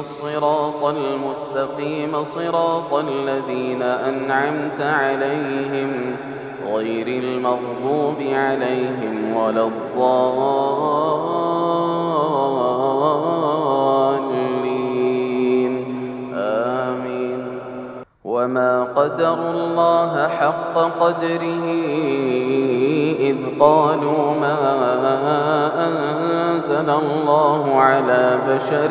الصراط المستقيم صراط الذين أنعمت عليهم غير المغضوب عليهم ولا الضالين. آمين. وما قدروا الله حق قدره إذ قالوا ما أنزل الله على بشر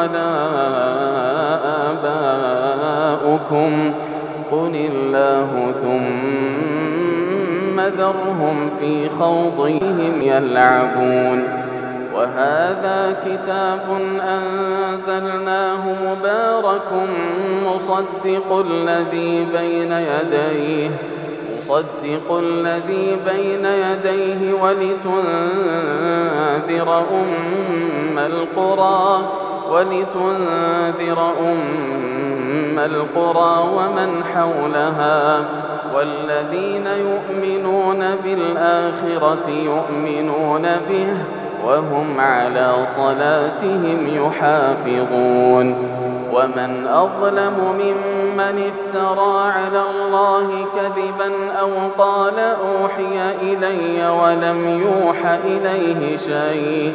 ولا آباؤكم قل الله ثم ذرهم في خوضهم يلعبون وهذا كتاب أنزلناه مبارك مصدق الذي بين يديه مصدق الذي بين يديه ولتنذر أم القرى ولتنذر أم القرى ومن حولها والذين يؤمنون بالآخرة يؤمنون به وهم على صلاتهم يحافظون ومن أظلم ممن افترى على الله كذبا أو قال أوحي إلي ولم يوح إليه شيء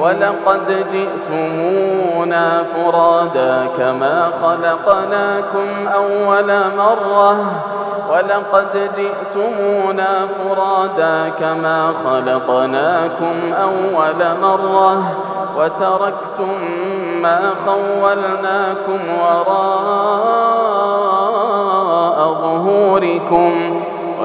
ولقد جئتمونا فرادا كما خلقناكم أول مرة. ولقد جئتمونا فرادا كما خلقناكم أول مرة. وتركتم ما خولناكم وراء ظهوركم.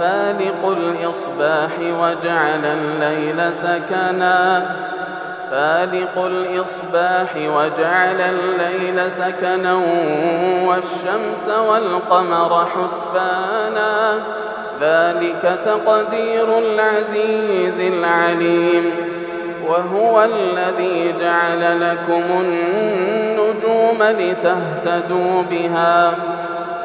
فالق الإصباح وجعل الليل سكنا. فالق الإصباح وجعل الليل سكنا والشمس والقمر حسبانا. ذلك تقدير العزيز العليم. وهو الذي جعل لكم النجوم لتهتدوا بها.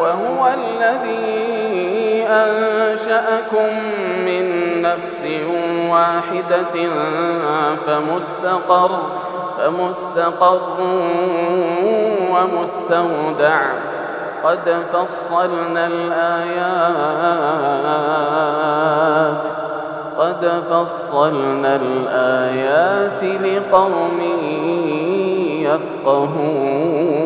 وهو الذي أنشأكم من نفس واحدة فمستقر فمستقر ومستودع. قد فصلنا الآيات قد فصلنا الآيات لقوم يفقهون.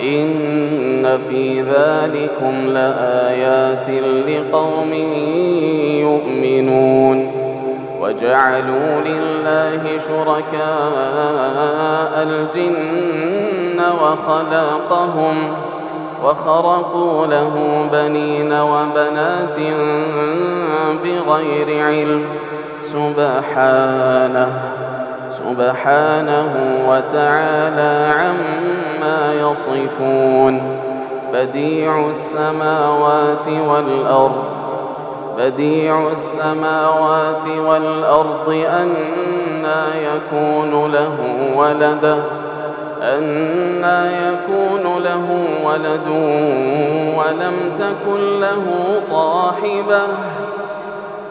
إن في ذلكم لآيات لقوم يؤمنون وجعلوا لله شركاء الجن وخلقهم وخرقوا له بنين وبنات بغير علم سبحانه سبحانه وتعالى عما يصفون. بديع السماوات والأرض بديع السماوات والأرض أنا يكون له ولد أنا يكون له ولد ولم تكن له صاحبة.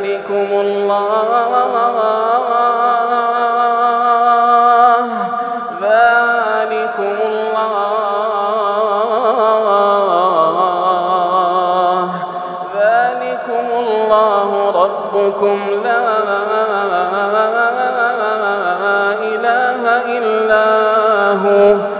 ذلكم الله. ذلكم الله. ذلكم الله ربكم. لا إله إلا هو.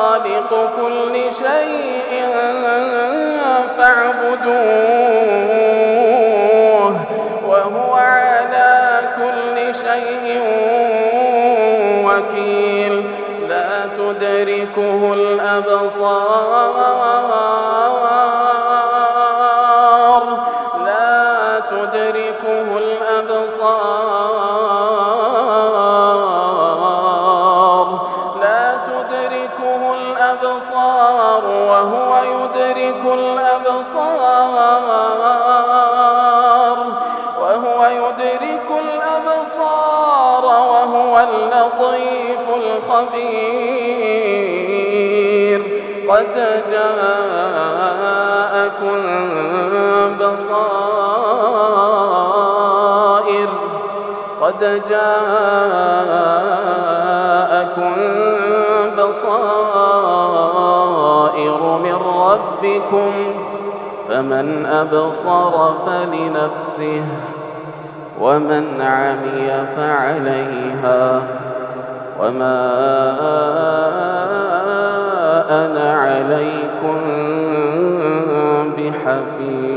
خالق كل شيء فاعبدوه وهو على كل شيء وكيل. لا تدركه الأبصار. اللطيف الخبير؟ قد جاءكم بصائر. قد جاءكم بصائر من ربكم فمن أبصر فلنفسه. ومن عمي فعليها وما أنا عليكم بحفيظ